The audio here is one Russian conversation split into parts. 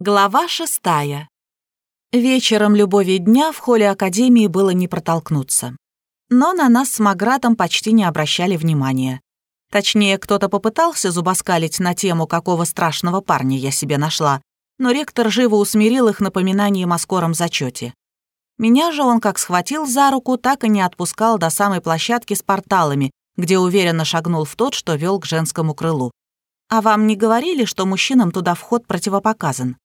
Глава шестая. Вечером любови дня в холле Академии было не протолкнуться. Но на нас с Магратом почти не обращали внимания. Точнее, кто-то попытался зубоскалить на тему, какого страшного парня я себе нашла, но ректор живо усмирил их напоминанием о скором зачете. Меня же он как схватил за руку, так и не отпускал до самой площадки с порталами, где уверенно шагнул в тот, что вел к женскому крылу. «А вам не говорили, что мужчинам туда вход противопоказан?»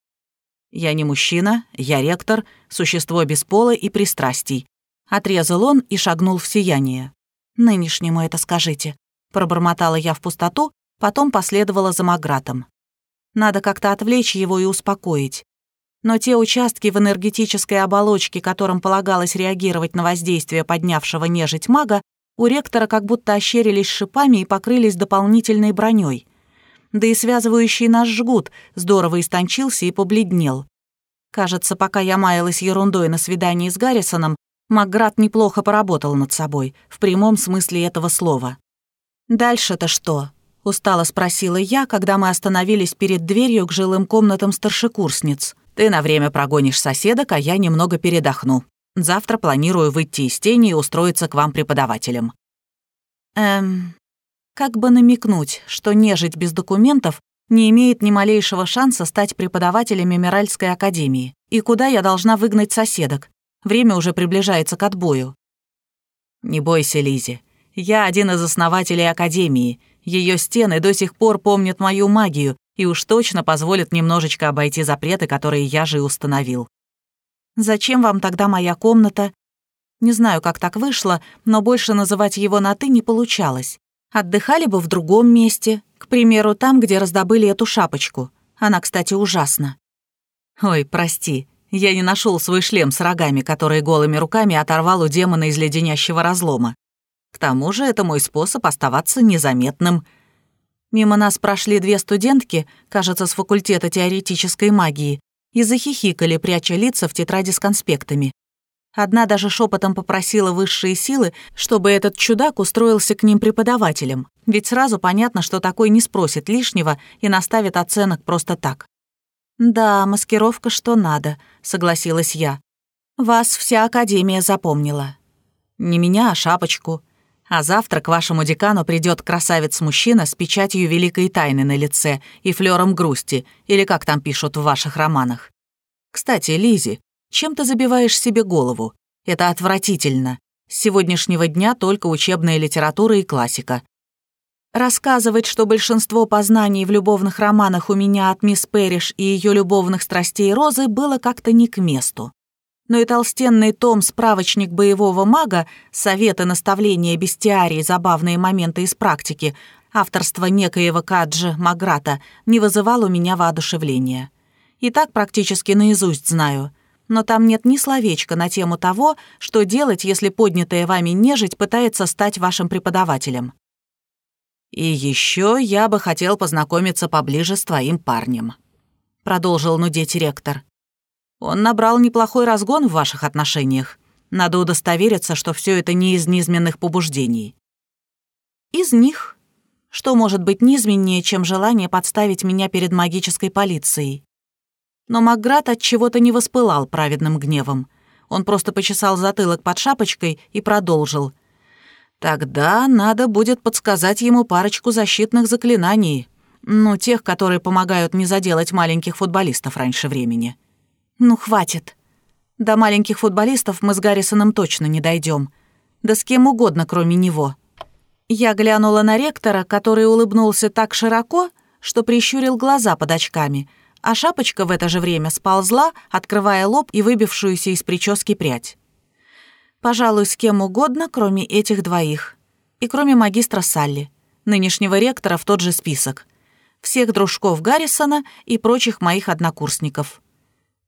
«Я не мужчина, я ректор, существо без пола и пристрастий». Отрезал он и шагнул в сияние. «Нынешнему это скажите», — пробормотала я в пустоту, потом последовала за Магратом. Надо как-то отвлечь его и успокоить. Но те участки в энергетической оболочке, которым полагалось реагировать на воздействие поднявшего нежить мага, у ректора как будто ощерились шипами и покрылись дополнительной броней да и связывающий наш жгут здорово истончился и побледнел. Кажется, пока я маялась ерундой на свидании с Гаррисоном, Макград неплохо поработал над собой, в прямом смысле этого слова. «Дальше-то что?» — устало спросила я, когда мы остановились перед дверью к жилым комнатам старшекурсниц. «Ты на время прогонишь соседок, а я немного передохну. Завтра планирую выйти из тени и устроиться к вам преподавателем». «Эм, как бы намекнуть, что нежить без документов не имеет ни малейшего шанса стать преподавателем Эмиральской академии. И куда я должна выгнать соседок? Время уже приближается к отбою. Не бойся, Лизи. Я один из основателей академии. Ее стены до сих пор помнят мою магию и уж точно позволят немножечко обойти запреты, которые я же и установил. Зачем вам тогда моя комната? Не знаю, как так вышло, но больше называть его на «ты» не получалось. Отдыхали бы в другом месте, к примеру, там, где раздобыли эту шапочку. Она, кстати, ужасна. Ой, прости, я не нашел свой шлем с рогами, который голыми руками оторвал у демона из леденящего разлома. К тому же это мой способ оставаться незаметным. Мимо нас прошли две студентки, кажется, с факультета теоретической магии, и захихикали, пряча лица в тетради с конспектами. Одна даже шепотом попросила высшие силы, чтобы этот чудак устроился к ним преподавателем, ведь сразу понятно, что такой не спросит лишнего и наставит оценок просто так. «Да, маскировка что надо», — согласилась я. «Вас вся Академия запомнила». «Не меня, а шапочку. А завтра к вашему декану придет красавец-мужчина с печатью великой тайны на лице и флером грусти, или как там пишут в ваших романах. Кстати, Лизи, чем ты забиваешь себе голову? Это отвратительно. С сегодняшнего дня только учебная литература и классика. Рассказывать, что большинство познаний в любовных романах у меня от мисс Перриш и ее любовных страстей Розы было как-то не к месту. Но и толстенный том «Справочник боевого мага», советы, наставления, бестиарии, забавные моменты из практики, авторство некоего Каджи Маграта, не вызывал у меня воодушевления. И так практически наизусть знаю — но там нет ни словечка на тему того, что делать, если поднятая вами нежить пытается стать вашим преподавателем. «И еще я бы хотел познакомиться поближе с твоим парнем», — продолжил нудеть ректор. «Он набрал неплохой разгон в ваших отношениях. Надо удостовериться, что все это не из низменных побуждений». «Из них? Что может быть низменнее, чем желание подставить меня перед магической полицией?» Но Макград от чего-то не воспылал праведным гневом. Он просто почесал затылок под шапочкой и продолжил. «Тогда надо будет подсказать ему парочку защитных заклинаний. Ну, тех, которые помогают не заделать маленьких футболистов раньше времени». «Ну, хватит. До маленьких футболистов мы с Гаррисоном точно не дойдем. Да с кем угодно, кроме него». Я глянула на ректора, который улыбнулся так широко, что прищурил глаза под очками — а шапочка в это же время сползла, открывая лоб и выбившуюся из прически прядь. Пожалуй, с кем угодно, кроме этих двоих. И кроме магистра Салли, нынешнего ректора в тот же список. Всех дружков Гаррисона и прочих моих однокурсников.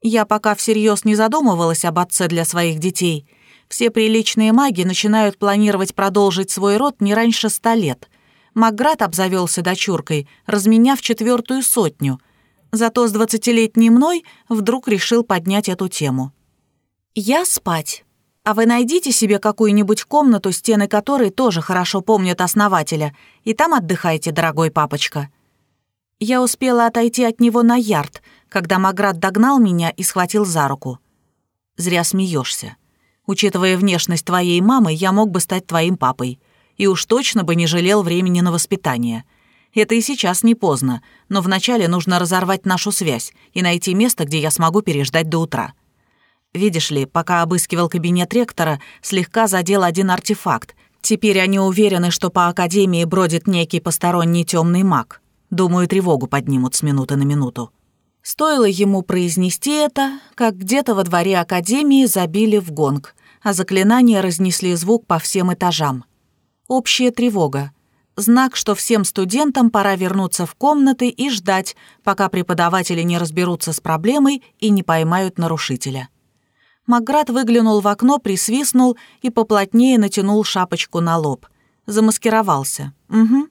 Я пока всерьез не задумывалась об отце для своих детей. Все приличные маги начинают планировать продолжить свой род не раньше ста лет. Макград обзавелся дочуркой, разменяв четвертую сотню — Зато с двадцатилетней мной вдруг решил поднять эту тему. «Я спать. А вы найдите себе какую-нибудь комнату, стены которой тоже хорошо помнят основателя, и там отдыхайте, дорогой папочка». Я успела отойти от него на ярд, когда Маград догнал меня и схватил за руку. «Зря смеешься. Учитывая внешность твоей мамы, я мог бы стать твоим папой. И уж точно бы не жалел времени на воспитание. Это и сейчас не поздно, но вначале нужно разорвать нашу связь и найти место, где я смогу переждать до утра. Видишь ли, пока обыскивал кабинет ректора, слегка задел один артефакт. Теперь они уверены, что по Академии бродит некий посторонний темный маг. Думаю, тревогу поднимут с минуты на минуту. Стоило ему произнести это, как где-то во дворе Академии забили в гонг, а заклинания разнесли звук по всем этажам. Общая тревога. Знак, что всем студентам пора вернуться в комнаты и ждать, пока преподаватели не разберутся с проблемой и не поймают нарушителя. Макград выглянул в окно, присвистнул и поплотнее натянул шапочку на лоб. Замаскировался. Угу.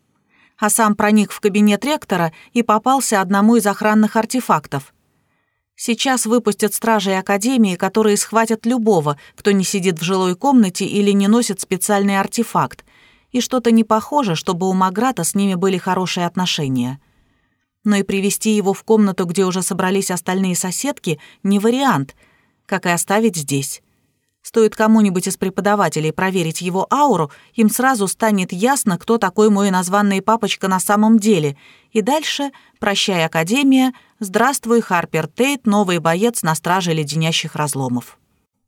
А сам проник в кабинет ректора и попался одному из охранных артефактов. Сейчас выпустят стражей Академии, которые схватят любого, кто не сидит в жилой комнате или не носит специальный артефакт, и что-то не похоже, чтобы у Маграта с ними были хорошие отношения. Но и привести его в комнату, где уже собрались остальные соседки, не вариант, как и оставить здесь. Стоит кому-нибудь из преподавателей проверить его ауру, им сразу станет ясно, кто такой мой названный папочка на самом деле. И дальше «Прощай, Академия», «Здравствуй, Харпер Тейт, новый боец на страже леденящих разломов».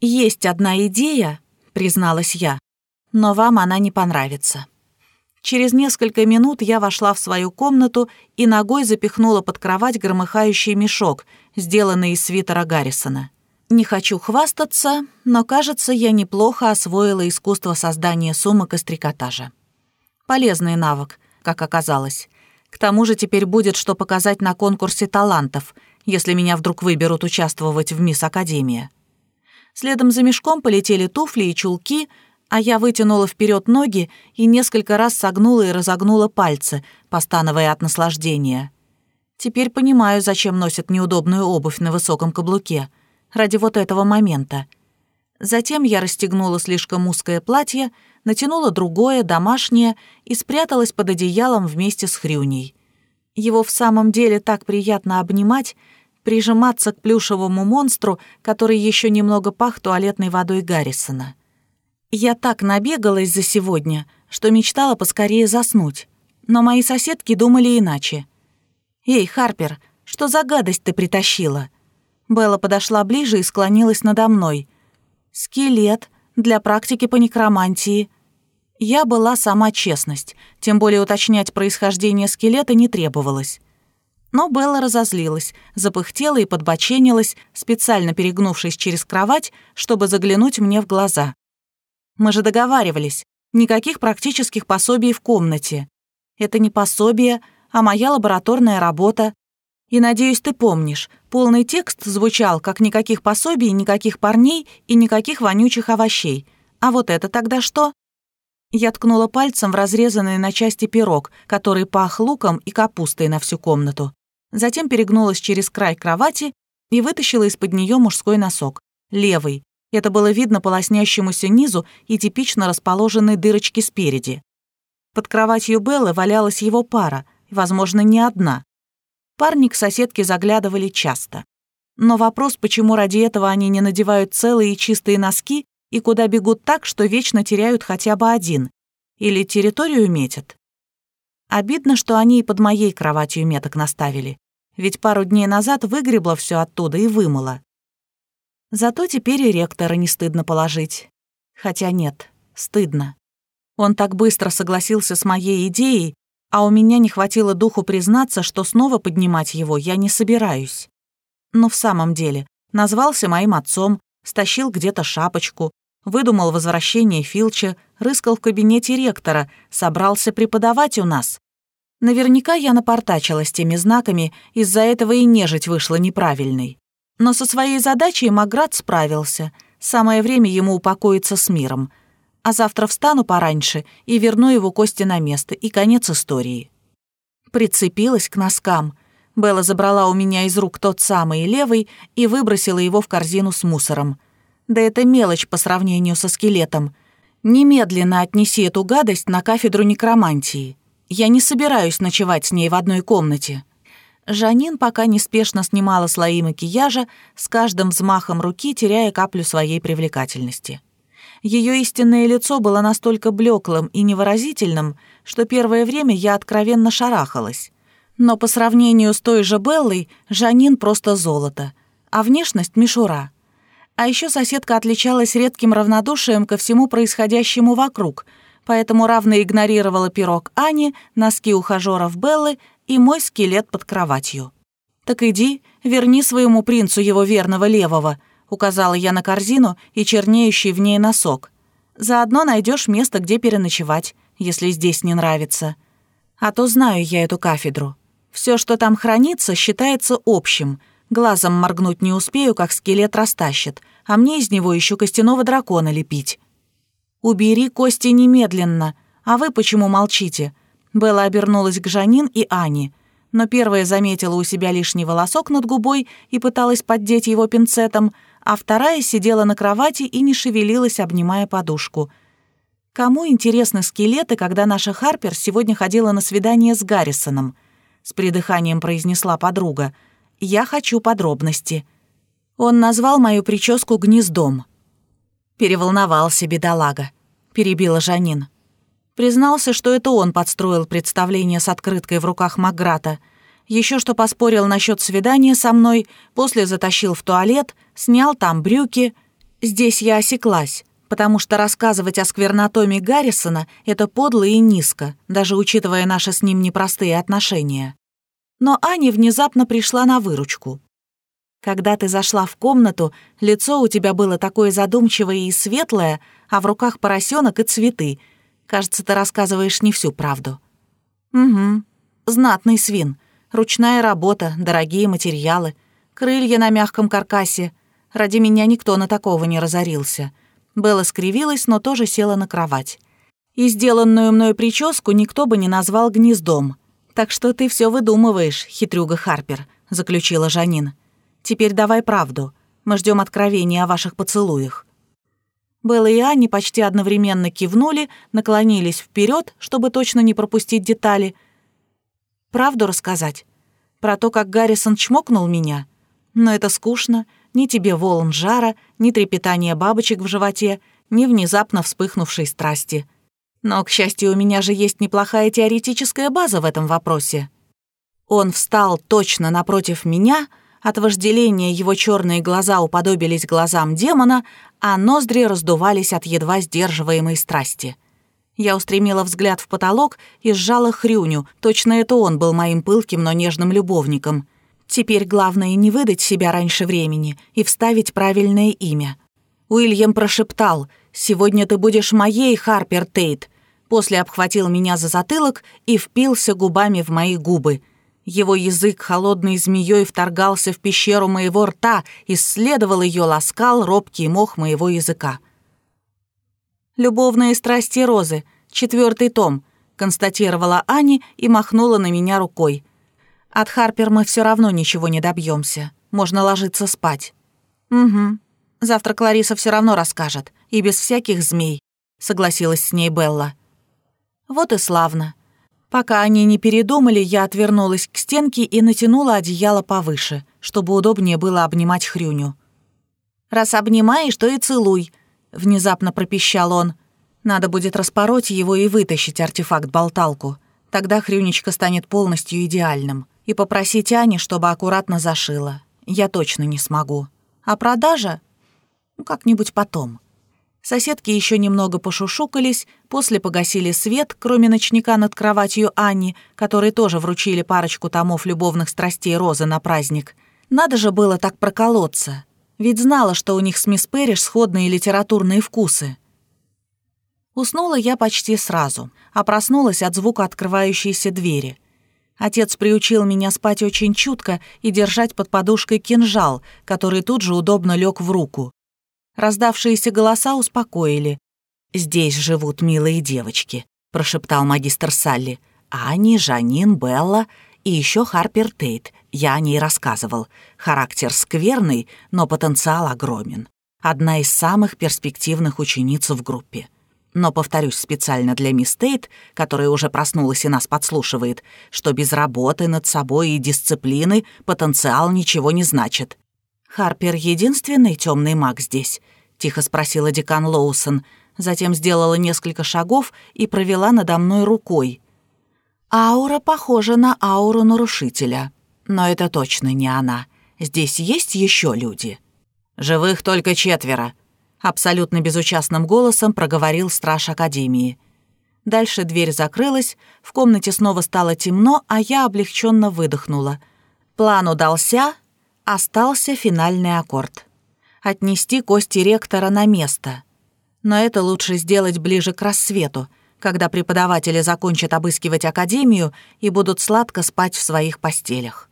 «Есть одна идея», — призналась я, но вам она не понравится. Через несколько минут я вошла в свою комнату и ногой запихнула под кровать громыхающий мешок, сделанный из свитера Гаррисона. Не хочу хвастаться, но, кажется, я неплохо освоила искусство создания сумок из трикотажа. Полезный навык, как оказалось. К тому же теперь будет что показать на конкурсе талантов, если меня вдруг выберут участвовать в Мисс Академия. Следом за мешком полетели туфли и чулки — а я вытянула вперед ноги и несколько раз согнула и разогнула пальцы, постановая от наслаждения. Теперь понимаю, зачем носят неудобную обувь на высоком каблуке. Ради вот этого момента. Затем я расстегнула слишком узкое платье, натянула другое, домашнее, и спряталась под одеялом вместе с Хрюней. Его в самом деле так приятно обнимать, прижиматься к плюшевому монстру, который еще немного пах туалетной водой Гаррисона. Я так набегалась за сегодня, что мечтала поскорее заснуть. Но мои соседки думали иначе. «Эй, Харпер, что за гадость ты притащила?» Белла подошла ближе и склонилась надо мной. «Скелет для практики по некромантии». Я была сама честность, тем более уточнять происхождение скелета не требовалось. Но Белла разозлилась, запыхтела и подбоченилась, специально перегнувшись через кровать, чтобы заглянуть мне в глаза. Мы же договаривались. Никаких практических пособий в комнате. Это не пособие, а моя лабораторная работа. И, надеюсь, ты помнишь, полный текст звучал как «никаких пособий, никаких парней и никаких вонючих овощей». А вот это тогда что? Я ткнула пальцем в разрезанный на части пирог, который пах луком и капустой на всю комнату. Затем перегнулась через край кровати и вытащила из-под нее мужской носок. Левый, это было видно по лоснящемуся низу и типично расположенной дырочке спереди. Под кроватью Беллы валялась его пара, возможно, не одна. Парни к соседке заглядывали часто. Но вопрос, почему ради этого они не надевают целые и чистые носки и куда бегут так, что вечно теряют хотя бы один, или территорию метят. Обидно, что они и под моей кроватью меток наставили, ведь пару дней назад выгребла все оттуда и вымыла. Зато теперь и ректора не стыдно положить. Хотя нет, стыдно. Он так быстро согласился с моей идеей, а у меня не хватило духу признаться, что снова поднимать его я не собираюсь. Но в самом деле, назвался моим отцом, стащил где-то шапочку, выдумал возвращение Филча, рыскал в кабинете ректора, собрался преподавать у нас. Наверняка я напортачила с теми знаками, из-за этого и нежить вышла неправильной. Но со своей задачей Маград справился. Самое время ему упокоиться с миром. А завтра встану пораньше и верну его кости на место, и конец истории. Прицепилась к носкам. Белла забрала у меня из рук тот самый левый и выбросила его в корзину с мусором. Да это мелочь по сравнению со скелетом. Немедленно отнеси эту гадость на кафедру некромантии. Я не собираюсь ночевать с ней в одной комнате. Жанин пока неспешно снимала слои макияжа, с каждым взмахом руки теряя каплю своей привлекательности. Ее истинное лицо было настолько блеклым и невыразительным, что первое время я откровенно шарахалась. Но по сравнению с той же Беллой, Жанин просто золото, а внешность — мишура. А еще соседка отличалась редким равнодушием ко всему происходящему вокруг, поэтому равно игнорировала пирог Ани, носки ухажеров Беллы и мой скелет под кроватью. «Так иди, верни своему принцу его верного левого», — указала я на корзину и чернеющий в ней носок. «Заодно найдешь место, где переночевать, если здесь не нравится. А то знаю я эту кафедру. Все, что там хранится, считается общим. Глазом моргнуть не успею, как скелет растащит, а мне из него еще костяного дракона лепить». «Убери кости немедленно. А вы почему молчите?» Белла обернулась к Жанин и Ане, но первая заметила у себя лишний волосок над губой и пыталась поддеть его пинцетом, а вторая сидела на кровати и не шевелилась, обнимая подушку. Кому интересны скелеты, когда наша Харпер сегодня ходила на свидание с Гаррисоном? С придыханием произнесла подруга. «Я хочу подробности». Он назвал мою прическу гнездом. Переволновался бедолага, перебила Жанин. Признался, что это он подстроил представление с открыткой в руках Маграта. Еще что поспорил насчет свидания со мной, после затащил в туалет, снял там брюки. Здесь я осеклась, потому что рассказывать о сквернотоме Гаррисона — это подло и низко, даже учитывая наши с ним непростые отношения. Но Аня внезапно пришла на выручку. Когда ты зашла в комнату, лицо у тебя было такое задумчивое и светлое, а в руках поросенок и цветы — Кажется, ты рассказываешь не всю правду». «Угу. Знатный свин. Ручная работа, дорогие материалы, крылья на мягком каркасе. Ради меня никто на такого не разорился». Белла скривилась, но тоже села на кровать. «И сделанную мной прическу никто бы не назвал гнездом. Так что ты все выдумываешь, хитрюга Харпер», — заключила Жанин. «Теперь давай правду. Мы ждем откровения о ваших поцелуях». Белла и Анни почти одновременно кивнули, наклонились вперед, чтобы точно не пропустить детали. «Правду рассказать? Про то, как Гаррисон чмокнул меня? Но это скучно. Ни тебе волн жара, ни трепетания бабочек в животе, ни внезапно вспыхнувшей страсти. Но, к счастью, у меня же есть неплохая теоретическая база в этом вопросе». Он встал точно напротив меня — от вожделения его черные глаза уподобились глазам демона, а ноздри раздувались от едва сдерживаемой страсти. Я устремила взгляд в потолок и сжала хрюню, точно это он был моим пылким, но нежным любовником. Теперь главное не выдать себя раньше времени и вставить правильное имя. Уильям прошептал «Сегодня ты будешь моей, Харпер Тейт», после обхватил меня за затылок и впился губами в мои губы — его язык холодной змеей вторгался в пещеру моего рта, исследовал ее, ласкал робкий мох моего языка. «Любовные страсти розы, четвертый том», — констатировала Ани и махнула на меня рукой. «От Харпер мы все равно ничего не добьемся. Можно ложиться спать». «Угу. Завтра Клариса все равно расскажет, и без всяких змей», — согласилась с ней Белла. «Вот и славно. Пока они не передумали, я отвернулась к стенке и натянула одеяло повыше, чтобы удобнее было обнимать Хрюню. «Раз обнимаешь, то и целуй», — внезапно пропищал он. «Надо будет распороть его и вытащить артефакт-болталку. Тогда Хрюнечка станет полностью идеальным. И попросить Ани, чтобы аккуратно зашила. Я точно не смогу. А продажа? Ну, как-нибудь потом». Соседки еще немного пошушукались, после погасили свет, кроме ночника над кроватью Анни, которой тоже вручили парочку томов любовных страстей Розы на праздник. Надо же было так проколоться. Ведь знала, что у них с мисс Перриш сходные литературные вкусы. Уснула я почти сразу, а проснулась от звука открывающейся двери. Отец приучил меня спать очень чутко и держать под подушкой кинжал, который тут же удобно лег в руку. Раздавшиеся голоса успокоили. «Здесь живут милые девочки», — прошептал магистр Салли. «Ани, Жанин, Белла и еще Харпер Тейт. Я о ней рассказывал. Характер скверный, но потенциал огромен. Одна из самых перспективных учениц в группе. Но повторюсь специально для мисс Тейт, которая уже проснулась и нас подслушивает, что без работы над собой и дисциплины потенциал ничего не значит. «Харпер — единственный темный маг здесь?» — тихо спросила декан Лоусон. Затем сделала несколько шагов и провела надо мной рукой. «Аура похожа на ауру нарушителя. Но это точно не она. Здесь есть еще люди?» «Живых только четверо», Абсолютно безучастным голосом проговорил страж Академии. Дальше дверь закрылась, в комнате снова стало темно, а я облегченно выдохнула. План удался, остался финальный аккорд. Отнести кости ректора на место. Но это лучше сделать ближе к рассвету, когда преподаватели закончат обыскивать Академию и будут сладко спать в своих постелях.